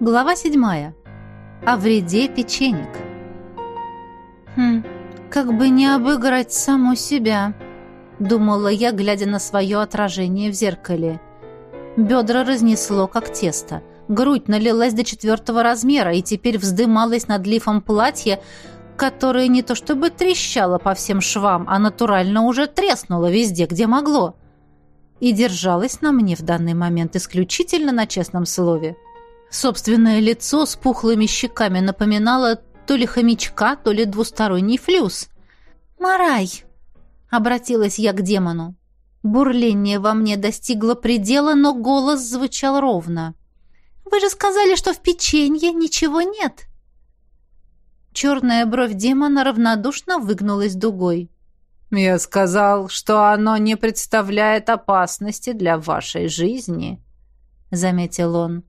Глава седьмая. О вреде печенек. Хм, как бы не обыграть саму себя, думала я, глядя на свое отражение в зеркале. Бедра разнесло, как тесто. Грудь налилась до четвертого размера и теперь вздымалась над лифом платья, которое не то чтобы трещало по всем швам, а натурально уже треснуло везде, где могло. И держалось на мне в данный момент исключительно на честном слове. Собственное лицо с пухлыми щеками напоминало то ли хомячка, то ли двусторонний флюс. «Марай!» — обратилась я к демону. Бурление во мне достигло предела, но голос звучал ровно. «Вы же сказали, что в печенье ничего нет!» Черная бровь демона равнодушно выгнулась дугой. «Я сказал, что оно не представляет опасности для вашей жизни», — заметил он.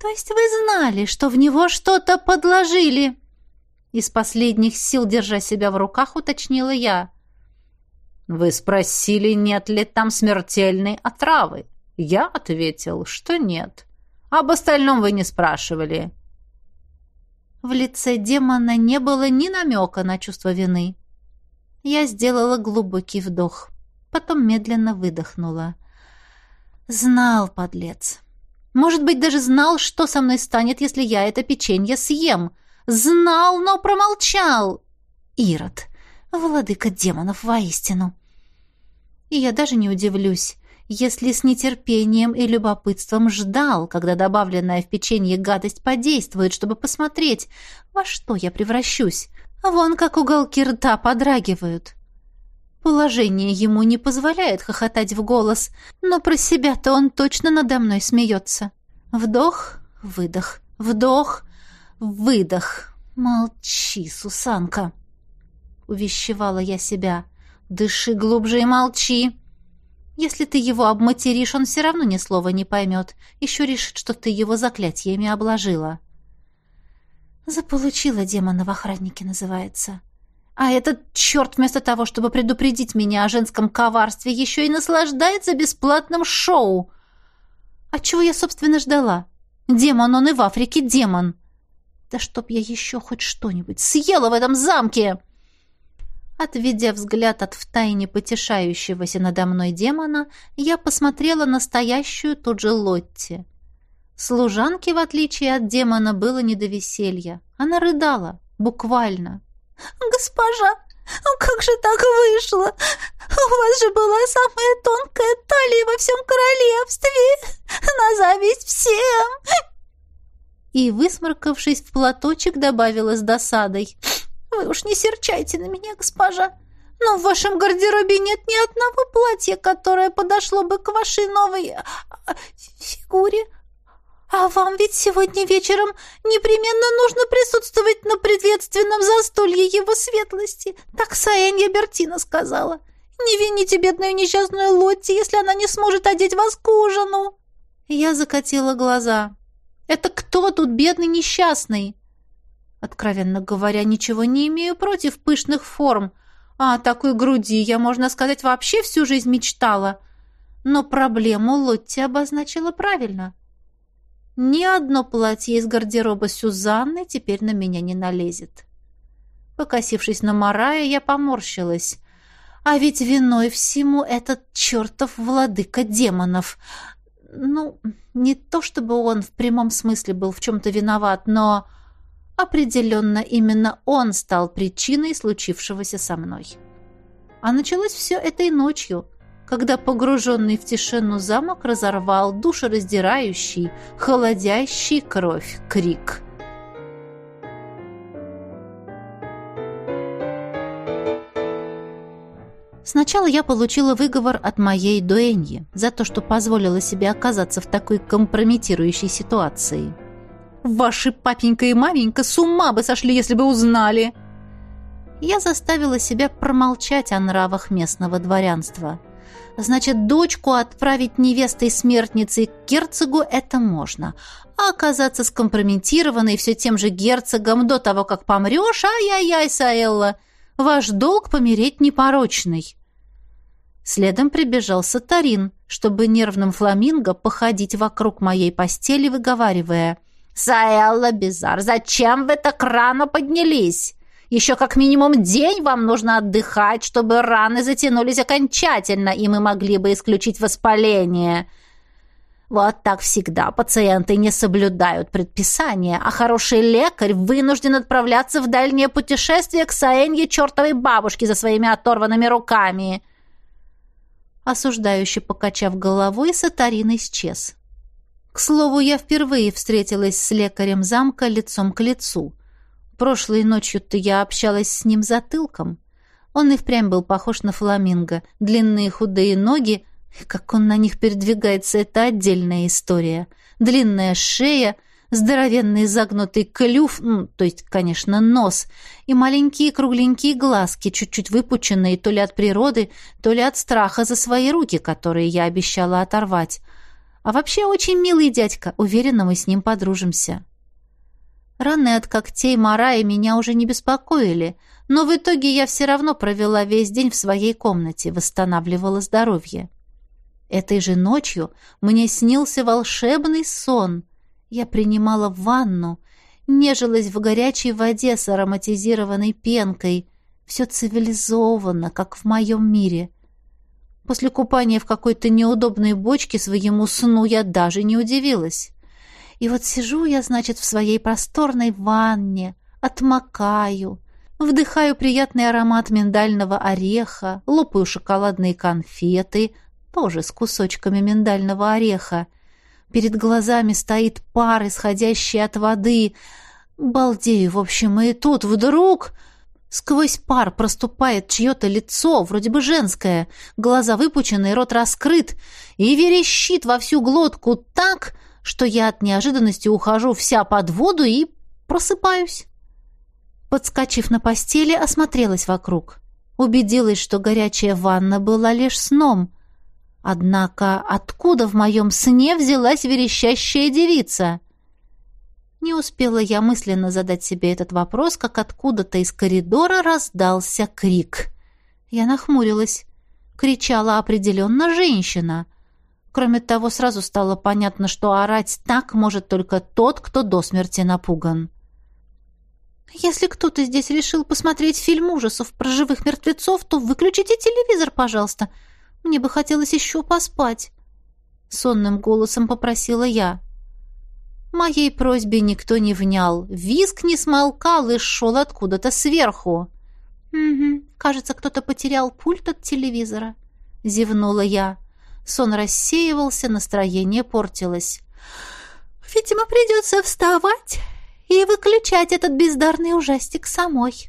«То есть вы знали, что в него что-то подложили?» Из последних сил, держа себя в руках, уточнила я. «Вы спросили, нет ли там смертельной отравы. Я ответил, что нет. Об остальном вы не спрашивали». В лице демона не было ни намека на чувство вины. Я сделала глубокий вдох, потом медленно выдохнула. «Знал, подлец!» Может быть, даже знал, что со мной станет, если я это печенье съем. Знал, но промолчал. Ирод, владыка демонов воистину. И я даже не удивлюсь, если с нетерпением и любопытством ждал, когда добавленная в печенье гадость подействует, чтобы посмотреть, во что я превращусь. Вон как уголки рта подрагивают. Положение ему не позволяет хохотать в голос, но про себя-то он точно надо мной смеется. Вдох, выдох, вдох, выдох. Молчи, Сусанка. Увещевала я себя. Дыши глубже и молчи. Если ты его обматеришь, он все равно ни слова не поймет. Еще решит, что ты его заклятиями обложила. Заполучила демона в охраннике, называется. А этот черт вместо того, чтобы предупредить меня о женском коварстве, еще и наслаждается бесплатным шоу. А чего я, собственно, ждала? Демон он и в Африке демон. Да чтоб я еще хоть что-нибудь съела в этом замке!» Отведя взгляд от втайне потешающегося надо мной демона, я посмотрела настоящую тут же Лотти. Служанке, в отличие от демона, было не до веселья. Она рыдала, буквально. «Госпожа, ну как же так вышло? У вас же была самая тонкая талия во всем королевстве, на зависть всем!» И, высморкавшись в платочек, добавила с досадой. «Вы уж не серчайте на меня, госпожа, но в вашем гардеробе нет ни одного платья, которое подошло бы к вашей новой а, а, фигуре». «А вам ведь сегодня вечером непременно нужно присутствовать на приветственном застолье его светлости», так Саэнья Бертина сказала. «Не вините бедную несчастную Лотти, если она не сможет одеть вас к ужину». Я закатила глаза. «Это кто тут бедный несчастный?» Откровенно говоря, ничего не имею против пышных форм. А о такой груди я, можно сказать, вообще всю жизнь мечтала. Но проблему Лотти обозначила правильно. Ни одно платье из гардероба Сюзанны теперь на меня не налезет. Покосившись на Марая, я поморщилась. А ведь виной всему этот чертов владыка демонов. Ну, не то чтобы он в прямом смысле был в чем-то виноват, но определенно именно он стал причиной случившегося со мной. А началось все этой ночью — когда погруженный в тишину замок разорвал душераздирающий, холодящий кровь крик. Сначала я получила выговор от моей дуэньи за то, что позволила себе оказаться в такой компрометирующей ситуации. «Ваши папенька и маменька с ума бы сошли, если бы узнали!» Я заставила себя промолчать о нравах местного дворянства – Значит, дочку отправить невестой смертницей к герцогу это можно. А оказаться скомпрометированной все тем же герцогом до того, как помрешь, ай-яй-яй, Саэлла, ваш долг помереть непорочный. Следом прибежал Сатарин, чтобы нервным фламинго походить вокруг моей постели, выговаривая «Саэлла Бизар, зачем вы так рано поднялись? Еще как минимум день вам нужно отдыхать, чтобы раны затянулись окончательно, и мы могли бы исключить воспаление». Вот так всегда пациенты не соблюдают предписания, а хороший лекарь вынужден отправляться в дальнее путешествие к Саэнье чертовой бабушке за своими оторванными руками. Осуждающе покачав головой, Сатарин исчез. К слову, я впервые встретилась с лекарем замка лицом к лицу. Прошлой ночью-то я общалась с ним затылком. Он и впрямь был похож на фламинго. Длинные худые ноги, как он на них передвигается, это отдельная история. Длинная шея, здоровенный загнутый клюв, ну, то есть, конечно, нос, и маленькие кругленькие глазки, чуть-чуть выпученные то ли от природы, то ли от страха за свои руки, которые я обещала оторвать. А вообще очень милый дядька, уверена, мы с ним подружимся. Раны от когтей Марая меня уже не беспокоили, но в итоге я все равно провела весь день в своей комнате, восстанавливала здоровье. Этой же ночью мне снился волшебный сон. Я принимала ванну, нежилась в горячей воде с ароматизированной пенкой. Все цивилизованно, как в моем мире. После купания в какой-то неудобной бочке своему сну я даже не удивилась. И вот сижу я, значит, в своей просторной ванне, отмокаю, вдыхаю приятный аромат миндального ореха, лопаю шоколадные конфеты, тоже с кусочками миндального ореха. Перед глазами стоит пар, исходящий от воды. Балдею, в общем, и тут вдруг... Сквозь пар проступает чье-то лицо, вроде бы женское, глаза выпучены, рот раскрыт, и верещит во всю глотку так, что я от неожиданности ухожу вся под воду и просыпаюсь. Подскочив на постели, осмотрелась вокруг. Убедилась, что горячая ванна была лишь сном. Однако откуда в моем сне взялась верещащая девица? Не успела я мысленно задать себе этот вопрос, как откуда-то из коридора раздался крик. Я нахмурилась. Кричала определенно женщина. Кроме того, сразу стало понятно, что орать так может только тот, кто до смерти напуган. «Если кто-то здесь решил посмотреть фильм ужасов про живых мертвецов, то выключите телевизор, пожалуйста. Мне бы хотелось еще поспать», — сонным голосом попросила я. Моей просьбе никто не внял. Виск не смолкал и шел откуда-то сверху. «Угу, кажется, кто-то потерял пульт от телевизора», — зевнула я. Сон рассеивался, настроение портилось. «Видимо, придется вставать и выключать этот бездарный ужастик самой».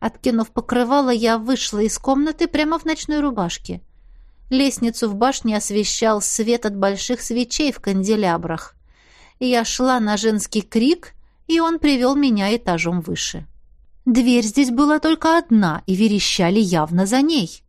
Откинув покрывало, я вышла из комнаты прямо в ночной рубашке. Лестницу в башне освещал свет от больших свечей в канделябрах. Я шла на женский крик, и он привел меня этажом выше. Дверь здесь была только одна, и верещали явно за ней.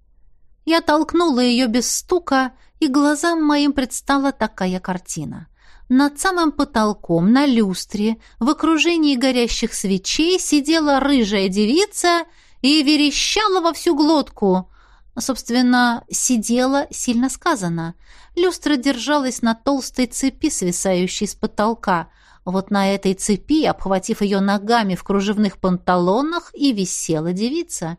Я толкнула ее без стука, и глазам моим предстала такая картина. Над самым потолком, на люстре, в окружении горящих свечей сидела рыжая девица и верещала во всю глотку. Собственно, сидела, сильно сказано. Люстра держалась на толстой цепи, свисающей с потолка. Вот на этой цепи, обхватив ее ногами в кружевных панталонах, и висела девица.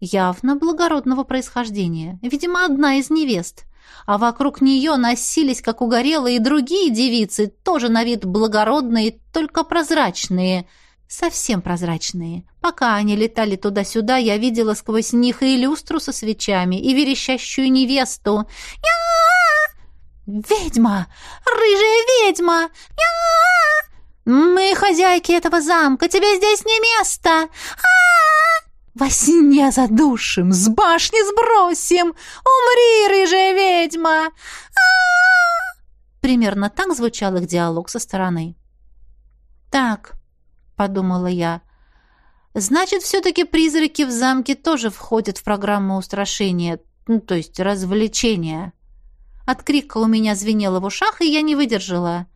Явно благородного происхождения. Видимо, одна из невест а вокруг нее носились, как угорелые, другие девицы, тоже на вид благородные, только прозрачные, совсем прозрачные. Пока они летали туда-сюда, я видела сквозь них и люстру со свечами, и верещащую невесту. «Я! Ведьма! Рыжая ведьма! Я! Мы хозяйки этого замка, тебе здесь не место! А! Во сне задушим, с башни сбросим! Умри, рыжая ведьма! Примерно так звучал их диалог со стороны. «Так», — подумала я, — «значит, все-таки призраки в замке тоже входят в программу устрашения, ну, то есть развлечения». От крика у меня звенело в ушах, и я не выдержала.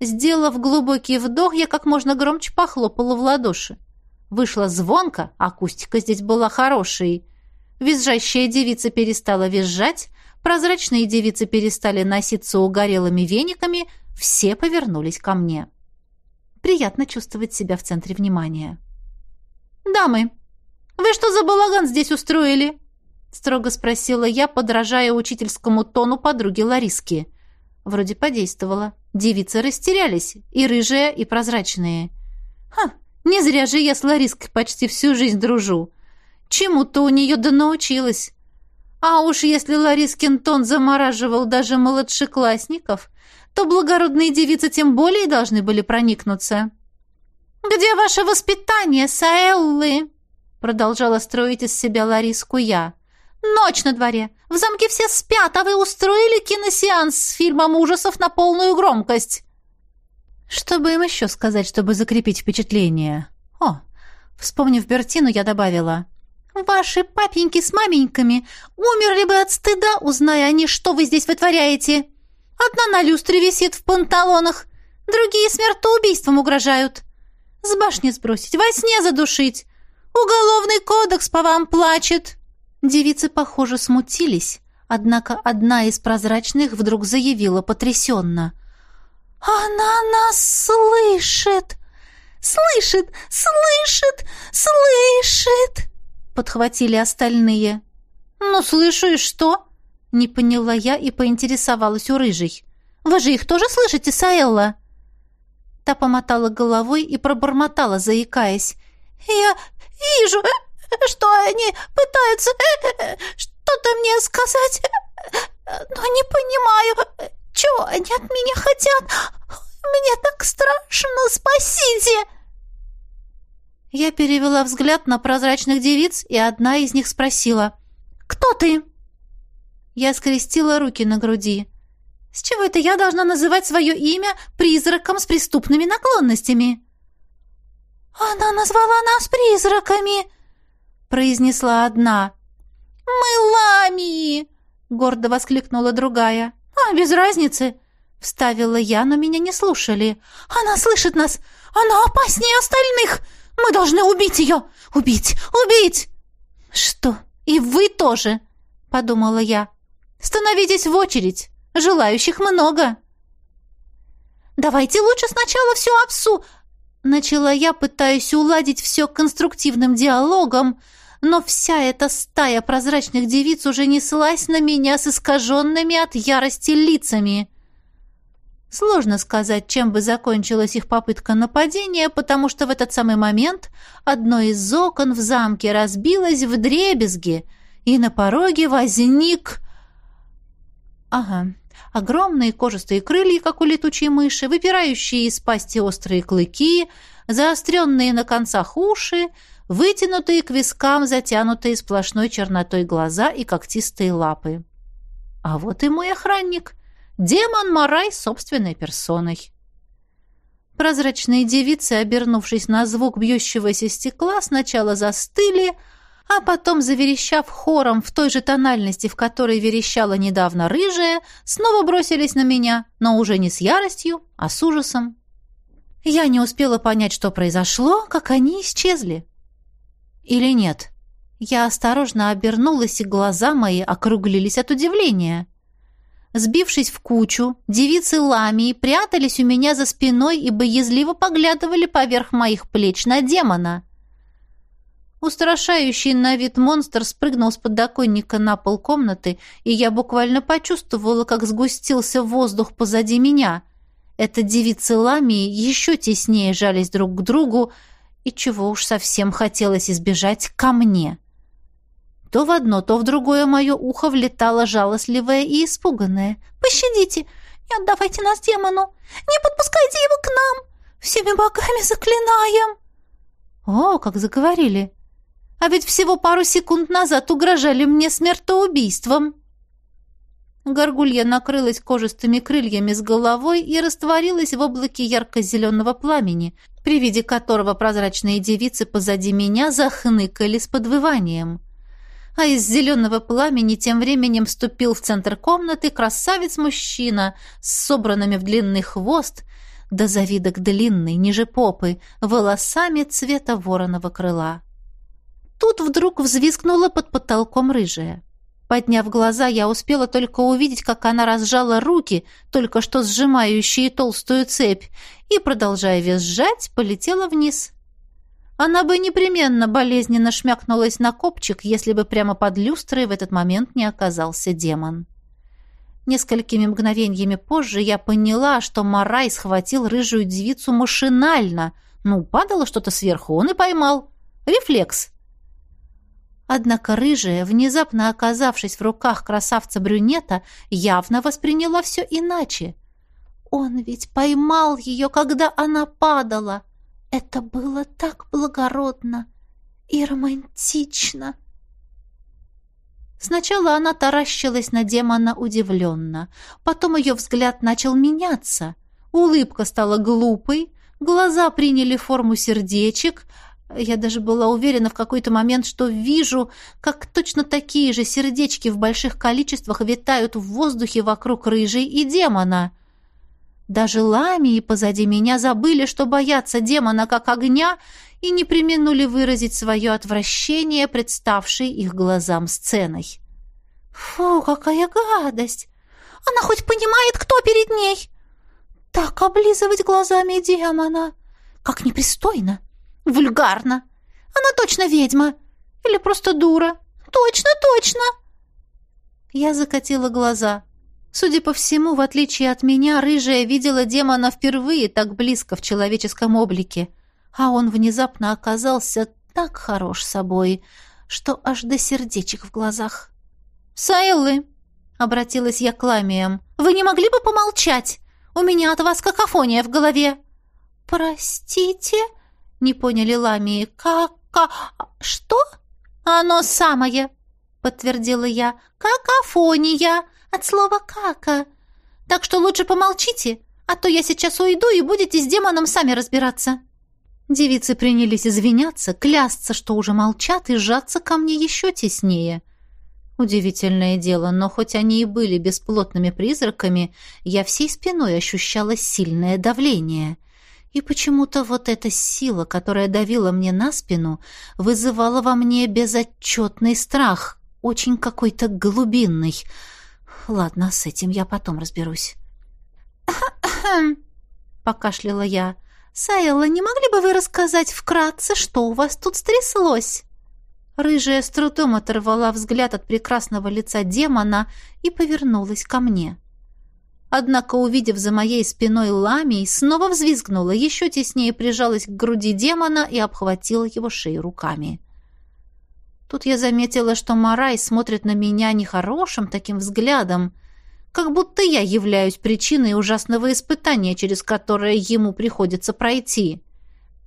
Сделав глубокий вдох, я как можно громче похлопала в ладоши. Вышла звонко, акустика здесь была хорошей. Визжащая девица перестала визжать, прозрачные девицы перестали носиться угорелыми вениками, все повернулись ко мне. Приятно чувствовать себя в центре внимания. «Дамы, вы что за балаган здесь устроили?» строго спросила я, подражая учительскому тону подруги Лариски. Вроде подействовало. Девицы растерялись, и рыжие, и прозрачные. Ха, не зря же я с Лариской почти всю жизнь дружу. Чему-то у нее да научилась. А уж если Ларискин тон замораживал даже младшеклассников, то благородные девицы тем более должны были проникнуться. «Где ваше воспитание, Саэллы?» Продолжала строить из себя Лариску я. «Ночь на дворе. В замке все спят, а вы устроили киносеанс с фильмом ужасов на полную громкость». Что бы им еще сказать, чтобы закрепить впечатление? О, вспомнив Бертину, я добавила. «Ваши папеньки с маменьками умерли бы от стыда, узная они, что вы здесь вытворяете. Одна на люстре висит в панталонах, другие смертоубийством угрожают. С башни сбросить, во сне задушить. Уголовный кодекс по вам плачет». Девицы, похоже, смутились, однако одна из прозрачных вдруг заявила потрясенно. «Она нас слышит! Слышит! Слышит! Слышит!» Подхватили остальные. «Ну, слышу, и что?» Не поняла я и поинтересовалась у рыжей. «Вы же их тоже слышите, Саэлла?» Та помотала головой и пробормотала, заикаясь. «Я вижу, что они пытаются что-то мне сказать, но не понимаю, чего они от меня хотят. Мне так страшно, спасите!» Я перевела взгляд на прозрачных девиц, и одна из них спросила «Кто ты?» Я скрестила руки на груди. «С чего это я должна называть свое имя призраком с преступными наклонностями?» «Она назвала нас призраками!» произнесла одна. «Мы ламии!» — гордо воскликнула другая. «А, без разницы!» — вставила я, но меня не слушали. «Она слышит нас! Она опаснее остальных! Мы должны убить ее! Убить! Убить!» «Что? И вы тоже?» — подумала я. «Становитесь в очередь! Желающих много!» «Давайте лучше сначала всю обсу...» Начала я, пытаясь уладить все конструктивным диалогом, но вся эта стая прозрачных девиц уже неслась на меня с искаженными от ярости лицами. Сложно сказать, чем бы закончилась их попытка нападения, потому что в этот самый момент одно из окон в замке разбилось в дребезги, и на пороге возник... Ага, огромные кожистые крылья, как у летучей мыши, выпирающие из пасти острые клыки, заостренные на концах уши, вытянутые к вискам, затянутые сплошной чернотой глаза и когтистые лапы. А вот и мой охранник, демон Марай собственной персоной. Прозрачные девицы, обернувшись на звук бьющегося стекла, сначала застыли, а потом, заверещав хором в той же тональности, в которой верещала недавно рыжая, снова бросились на меня, но уже не с яростью, а с ужасом. Я не успела понять, что произошло, как они исчезли. Или нет? Я осторожно обернулась, и глаза мои округлились от удивления. Сбившись в кучу, девицы ламии прятались у меня за спиной и боязливо поглядывали поверх моих плеч на демона. Устрашающий на вид монстр спрыгнул с подоконника на пол комнаты, и я буквально почувствовала, как сгустился воздух позади меня. Это девицы ламии еще теснее жались друг к другу, и чего уж совсем хотелось избежать ко мне. То в одно, то в другое мое ухо влетало жалостливое и испуганное. «Пощадите! Не отдавайте нас демону! Не подпускайте его к нам! Всеми богами заклинаем!» О, как заговорили! А ведь всего пару секунд назад угрожали мне смертоубийством. Горгулья накрылась кожистыми крыльями с головой и растворилась в облаке ярко-зеленого пламени, при виде которого прозрачные девицы позади меня захныкали с подвыванием. А из зеленого пламени тем временем вступил в центр комнаты красавец-мужчина с собранными в длинный хвост, до завидок длинный, ниже попы, волосами цвета вороного крыла. Тут вдруг взвизгнула под потолком рыжая. Подняв глаза, я успела только увидеть, как она разжала руки, только что сжимающие толстую цепь, и, продолжая визжать, полетела вниз. Она бы непременно болезненно шмякнулась на копчик, если бы прямо под люстрой в этот момент не оказался демон. Несколькими мгновениями позже я поняла, что Марай схватил рыжую девицу машинально. Ну, падало что-то сверху, он и поймал. Рефлекс. Однако рыжая, внезапно оказавшись в руках красавца-брюнета, явно восприняла все иначе. Он ведь поймал ее, когда она падала. Это было так благородно и романтично. Сначала она таращилась на демона удивленно. Потом ее взгляд начал меняться. Улыбка стала глупой, глаза приняли форму сердечек. Я даже была уверена в какой-то момент, что вижу, как точно такие же сердечки в больших количествах витают в воздухе вокруг рыжей и демона. Даже ламии позади меня забыли, что боятся демона как огня, и не применули выразить свое отвращение, представшей их глазам сценой. «Фу, какая гадость! Она хоть понимает, кто перед ней? Так облизывать глазами демона! Как непристойно! Вульгарно! Она точно ведьма! Или просто дура! Точно, точно!» Я закатила глаза. Судя по всему, в отличие от меня, рыжая видела демона впервые так близко в человеческом облике — а он внезапно оказался так хорош собой, что аж до сердечек в глазах. «Саэллы!» — обратилась я к ламиям. «Вы не могли бы помолчать? У меня от вас какофония в голове!» «Простите?» — не поняли ламии. «Кака... что?» «Оно самое!» — подтвердила я. «Какофония! От слова «кака». Так что лучше помолчите, а то я сейчас уйду, и будете с демоном сами разбираться». Девицы принялись извиняться, клясться, что уже молчат, и сжаться ко мне еще теснее. Удивительное дело, но хоть они и были бесплотными призраками, я всей спиной ощущала сильное давление. И почему-то вот эта сила, которая давила мне на спину, вызывала во мне безотчетный страх, очень какой-то глубинный. Ладно, с этим я потом разберусь. покашляла я. «Сайелла, не могли бы вы рассказать вкратце, что у вас тут стряслось?» Рыжая с трудом оторвала взгляд от прекрасного лица демона и повернулась ко мне. Однако, увидев за моей спиной ламий, снова взвизгнула, еще теснее прижалась к груди демона и обхватила его шею руками. Тут я заметила, что Марай смотрит на меня нехорошим таким взглядом, как будто я являюсь причиной ужасного испытания, через которое ему приходится пройти.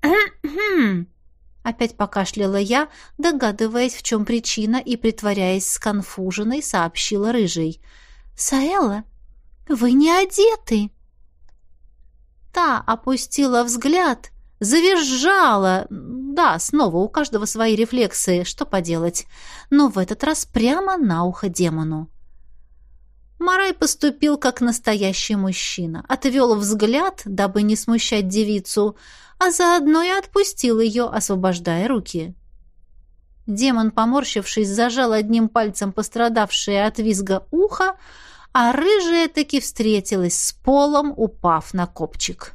Опять покашляла я, догадываясь, в чем причина, и, притворяясь сконфуженной, сообщила рыжий. «Саэла, вы не одеты!» Та опустила взгляд, завизжала. Да, снова у каждого свои рефлексы, что поделать. Но в этот раз прямо на ухо демону. Марай поступил как настоящий мужчина, отвел взгляд, дабы не смущать девицу, а заодно и отпустил ее, освобождая руки. Демон, поморщившись, зажал одним пальцем пострадавшее от визга ухо, а рыжая таки встретилась с полом, упав на копчик.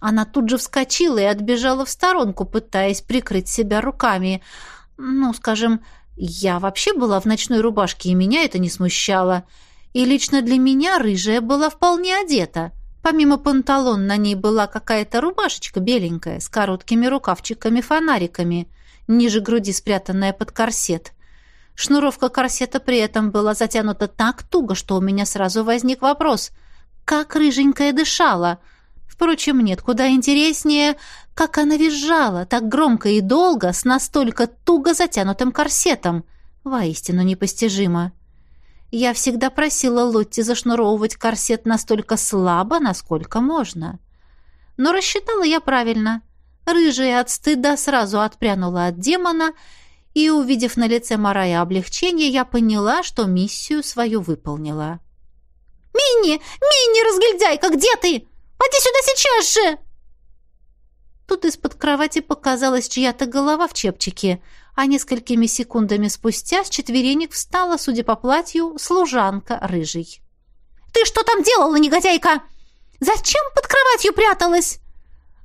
Она тут же вскочила и отбежала в сторонку, пытаясь прикрыть себя руками. Ну, скажем, я вообще была в ночной рубашке, и меня это не смущало — и лично для меня рыжая была вполне одета. Помимо панталон на ней была какая-то рубашечка беленькая с короткими рукавчиками-фонариками, ниже груди спрятанная под корсет. Шнуровка корсета при этом была затянута так туго, что у меня сразу возник вопрос, как рыженькая дышала. Впрочем, нет, куда интереснее, как она визжала, так громко и долго, с настолько туго затянутым корсетом. Воистину непостижимо. Я всегда просила Лотти зашнуровывать корсет настолько слабо, насколько можно. Но рассчитала я правильно. Рыжая от стыда сразу отпрянула от демона, и, увидев на лице Марая облегчение, я поняла, что миссию свою выполнила. «Минни! Минни, разглядяйка, где ты? Поди сюда сейчас же!» Тут из-под кровати показалась чья-то голова в чепчике, а несколькими секундами спустя с четверенек встала, судя по платью, служанка рыжий. «Ты что там делала, негодяйка? Зачем под кроватью пряталась?»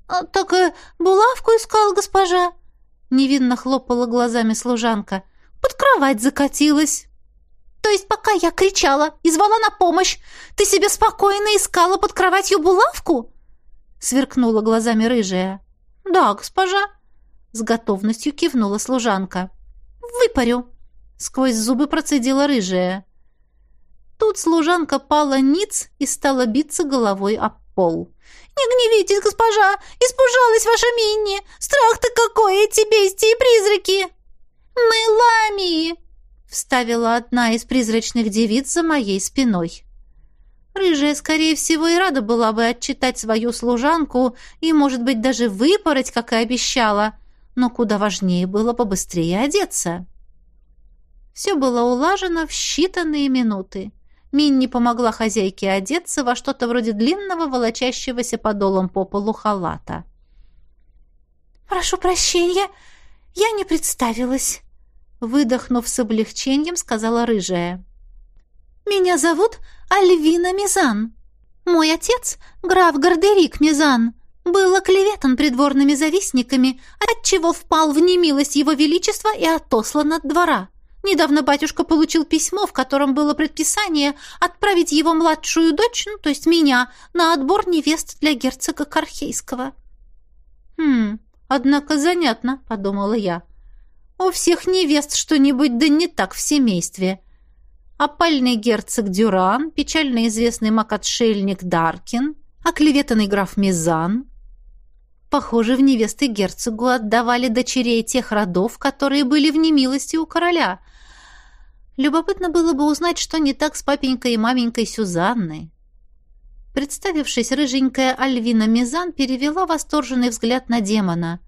а, «Так э, булавку искал госпожа», — невинно хлопала глазами служанка. «Под кровать закатилась». «То есть пока я кричала и звала на помощь, ты себе спокойно искала под кроватью булавку?» Сверкнула глазами рыжая. «Да, госпожа», — с готовностью кивнула служанка. «Выпарю», — сквозь зубы процедила рыжая. Тут служанка пала ниц и стала биться головой об пол. «Не гневитесь, госпожа! Испужалась ваша Минни! Страх-то какой, эти бестии и призраки!» «Мы ламии!» — вставила одна из призрачных девиц за моей спиной. Рыжая, скорее всего, и рада была бы отчитать свою служанку и, может быть, даже выпороть, как и обещала, но куда важнее было побыстрее одеться. Все было улажено в считанные минуты. Минни помогла хозяйке одеться во что-то вроде длинного, волочащегося подолом по полу халата. «Прошу прощения, я не представилась», — выдохнув с облегчением, сказала рыжая. «Меня зовут Альвина Мизан. Мой отец, граф Гардерик Мизан, был оклеветан придворными завистниками, отчего впал в немилость его величества и отослан от двора». Недавно батюшка получил письмо, в котором было предписание отправить его младшую дочь, ну, то есть меня, на отбор невест для герцога Кархейского. «Хм, однако занятно», — подумала я. «У всех невест что-нибудь да не так в семействе. Опальный герцог Дюран, печально известный маг-отшельник Даркин, оклеветанный граф Мизан, Похоже, в невесты герцогу отдавали дочерей тех родов, которые были в немилости у короля. Любопытно было бы узнать, что не так с папенькой и маменькой Сюзанной. Представившись, рыженькая Альвина Мизан перевела восторженный взгляд на демона.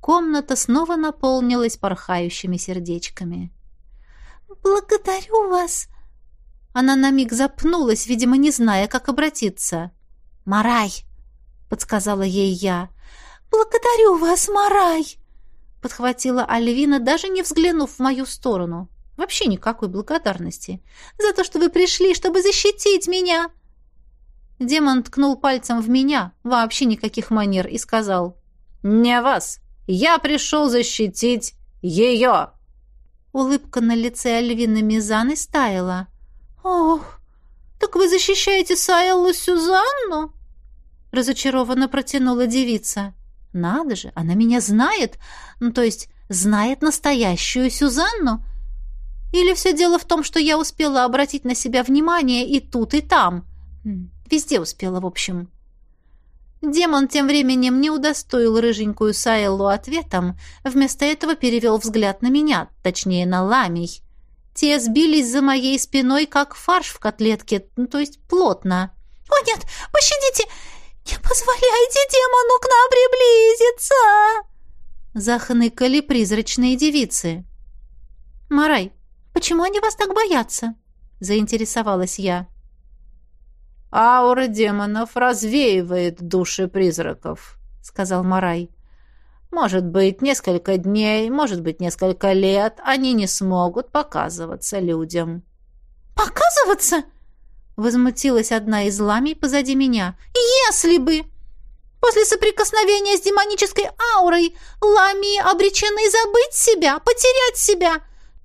Комната снова наполнилась порхающими сердечками. «Благодарю вас!» Она на миг запнулась, видимо, не зная, как обратиться. «Марай!» — подсказала ей я. «Благодарю вас, Марай!» — подхватила Альвина, даже не взглянув в мою сторону. Вообще никакой благодарности. «За то, что вы пришли, чтобы защитить меня!» Демон ткнул пальцем в меня, вообще никаких манер, и сказал «Не вас! Я пришел защитить ее!» Улыбка на лице Альвины Мизаны стаяла. «Ох, так вы защищаете Саэллу Сюзанну?» Разочарованно протянула девица. «Надо же, она меня знает, ну, то есть знает настоящую Сюзанну, или все дело в том, что я успела обратить на себя внимание и тут, и там? Везде успела, в общем. Демон тем временем не удостоил рыженькую Саэллу ответом, вместо этого перевел взгляд на меня, точнее, на ламий. Те сбились за моей спиной, как фарш в котлетке, ну, то есть плотно. «О, нет, пощадите! Не позволяйте демону к нам приблизиться!» Захныкали призрачные девицы. «Марай, Почему они вас так боятся?» — заинтересовалась я. «Аура демонов развеивает души призраков», — сказал Марай. «Может быть, несколько дней, может быть, несколько лет они не смогут показываться людям». «Показываться?» — возмутилась одна из ламий позади меня. «Если бы!» После соприкосновения с демонической аурой ламии обречены забыть себя, потерять себя,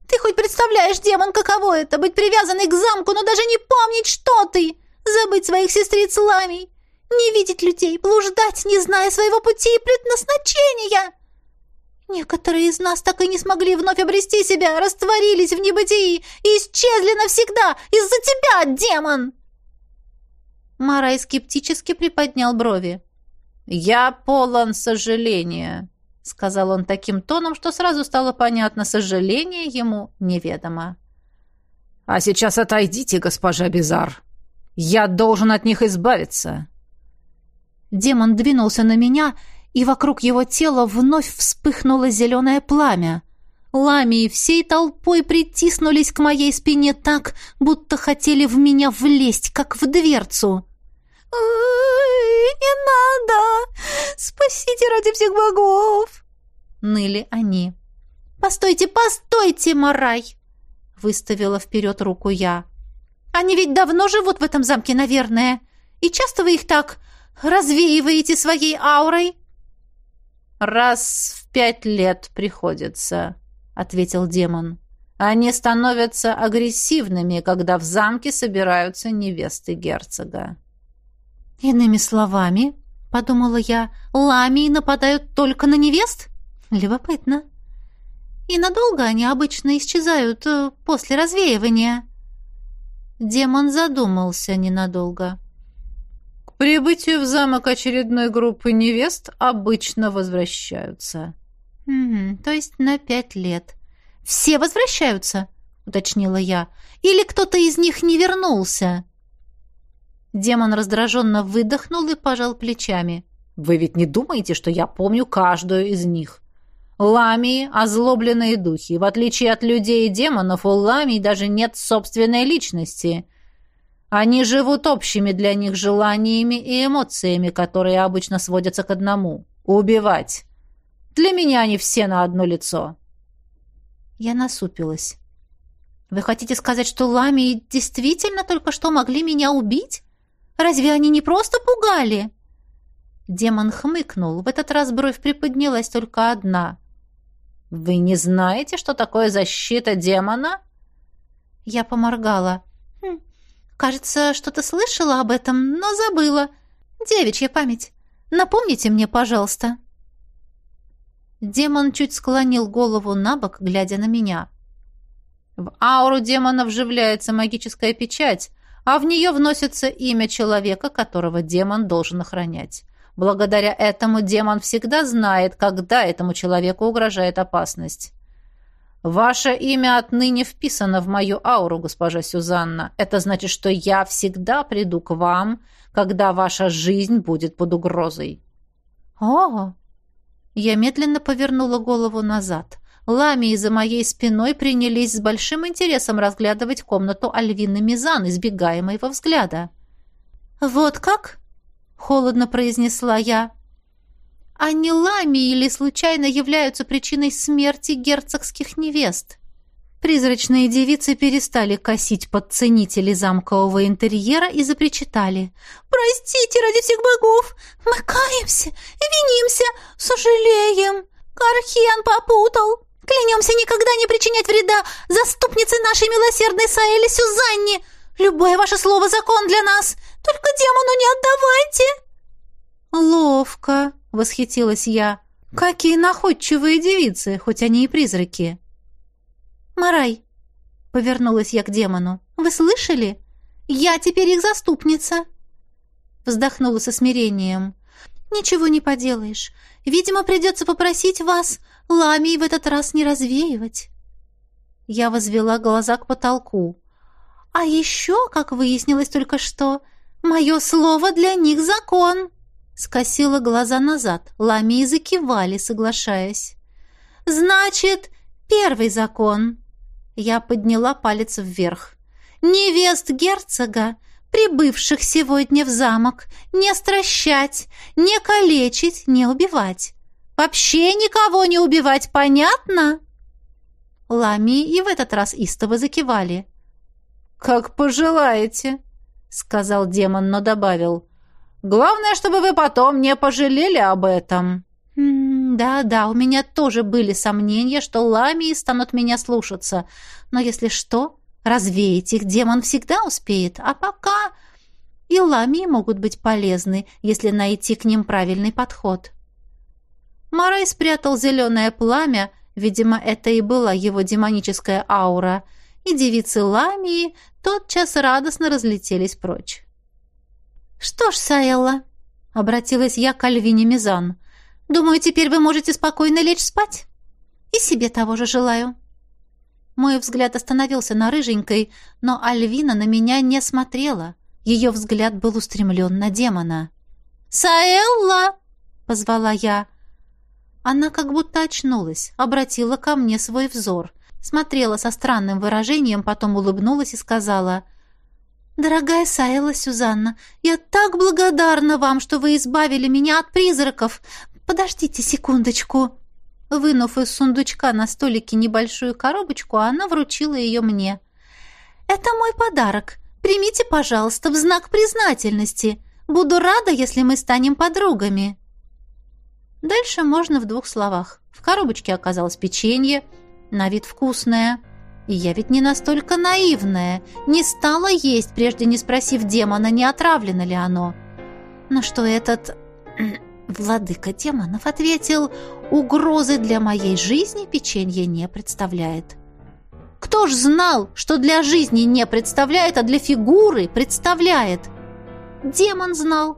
ты хоть представляешь, демон, каково это, быть привязанной к замку, но даже не помнить, что ты? Забыть своих сестриц Ламий, не видеть людей, блуждать, не зная своего пути и предназначения. Некоторые из нас так и не смогли вновь обрести себя, растворились в небытии и исчезли навсегда из-за тебя, демон!» Марай скептически приподнял брови. «Я полон сожаления», — сказал он таким тоном, что сразу стало понятно, сожаление ему неведомо. «А сейчас отойдите, госпожа Бизар. Я должен от них избавиться». Демон двинулся на меня, и вокруг его тела вновь вспыхнуло зеленое пламя. Ламии всей толпой притиснулись к моей спине так, будто хотели в меня влезть, как в дверцу. «Не надо! Спасите ради всех богов!» Ныли они. «Постойте, постойте, Марай!» Выставила вперед руку я. «Они ведь давно живут в этом замке, наверное. И часто вы их так развеиваете своей аурой?» «Раз в пять лет приходится», — ответил демон. «Они становятся агрессивными, когда в замке собираются невесты герцога». «Иными словами», — подумала я, — «ламии нападают только на невест? Любопытно». И надолго они обычно исчезают э, после развеивания. Демон задумался ненадолго. К прибытию в замок очередной группы невест обычно возвращаются. Угу, то есть на пять лет. Все возвращаются, уточнила я. Или кто-то из них не вернулся? Демон раздраженно выдохнул и пожал плечами. «Вы ведь не думаете, что я помню каждую из них? Ламии – озлобленные духи. В отличие от людей и демонов, у ламий даже нет собственной личности. Они живут общими для них желаниями и эмоциями, которые обычно сводятся к одному – убивать. Для меня они все на одно лицо». Я насупилась. «Вы хотите сказать, что ламии действительно только что могли меня убить? Разве они не просто пугали?» Демон хмыкнул. В этот раз бровь приподнялась только одна – «Вы не знаете, что такое защита демона?» Я поморгала. Хм, «Кажется, что-то слышала об этом, но забыла. Девичья память. Напомните мне, пожалуйста». Демон чуть склонил голову на бок, глядя на меня. «В ауру демона вживляется магическая печать, а в нее вносится имя человека, которого демон должен охранять. Благодаря этому демон всегда знает, когда этому человеку угрожает опасность. Ваше имя отныне вписано в мою ауру, госпожа Сюзанна. Это значит, что я всегда приду к вам, когда ваша жизнь будет под угрозой. О! Я медленно повернула голову назад. Лами за моей спиной принялись с большим интересом разглядывать комнату Альвины Мизан, избегая моего взгляда. «Вот как?» холодно произнесла я. А не лами или случайно являются причиной смерти герцогских невест? Призрачные девицы перестали косить под ценителей замкового интерьера и запричитали. «Простите ради всех богов! Мы каемся, винимся, сожалеем! Кархиан попутал! Клянемся никогда не причинять вреда заступнице нашей милосердной Саэле Сюзанне! Любое ваше слово — закон для нас! Только демону не отдавайте!» «Ловко!» — восхитилась я. «Какие находчивые девицы, хоть они и призраки!» «Марай!» — повернулась я к демону. «Вы слышали? Я теперь их заступница!» Вздохнула со смирением. «Ничего не поделаешь. Видимо, придется попросить вас ламий в этот раз не развеивать». Я возвела глаза к потолку. «А еще, как выяснилось только что, Мое слово для них закон!» Скосила глаза назад. Ламии закивали, соглашаясь. «Значит, первый закон!» Я подняла палец вверх. «Невест герцога, прибывших сегодня в замок, не стращать, не калечить, не убивать. Вообще никого не убивать, понятно?» Ламии и в этот раз истово закивали. «Как пожелаете», — сказал демон, но добавил. «Главное, чтобы вы потом не пожалели об этом». «Да-да, у меня тоже были сомнения, что ламии станут меня слушаться. Но если что, развеять их демон всегда успеет. А пока и ламии могут быть полезны, если найти к ним правильный подход». Марай спрятал зеленое пламя, видимо, это и была его демоническая аура — и девицы Ламии тотчас радостно разлетелись прочь. «Что ж, Саэлла», — обратилась я к Альвине Мизан, — «думаю, теперь вы можете спокойно лечь спать. И себе того же желаю». Мой взгляд остановился на рыженькой, но Альвина на меня не смотрела. Ее взгляд был устремлен на демона. «Саэлла!» — позвала я. Она как будто очнулась, обратила ко мне свой взор смотрела со странным выражением, потом улыбнулась и сказала «Дорогая Саэла Сюзанна, я так благодарна вам, что вы избавили меня от призраков. Подождите секундочку». Вынув из сундучка на столике небольшую коробочку, она вручила ее мне. «Это мой подарок. Примите, пожалуйста, в знак признательности. Буду рада, если мы станем подругами». Дальше можно в двух словах. В коробочке оказалось печенье, на вид вкусное. И я ведь не настолько наивная, не стала есть, прежде не спросив демона, не отравлено ли оно. На что этот владыка демонов ответил, угрозы для моей жизни печенье не представляет. Кто ж знал, что для жизни не представляет, а для фигуры представляет? Демон знал.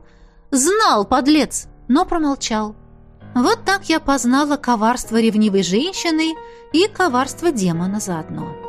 Знал, подлец, но промолчал. Вот так я познала коварство ревнивой женщины и коварство демона заодно.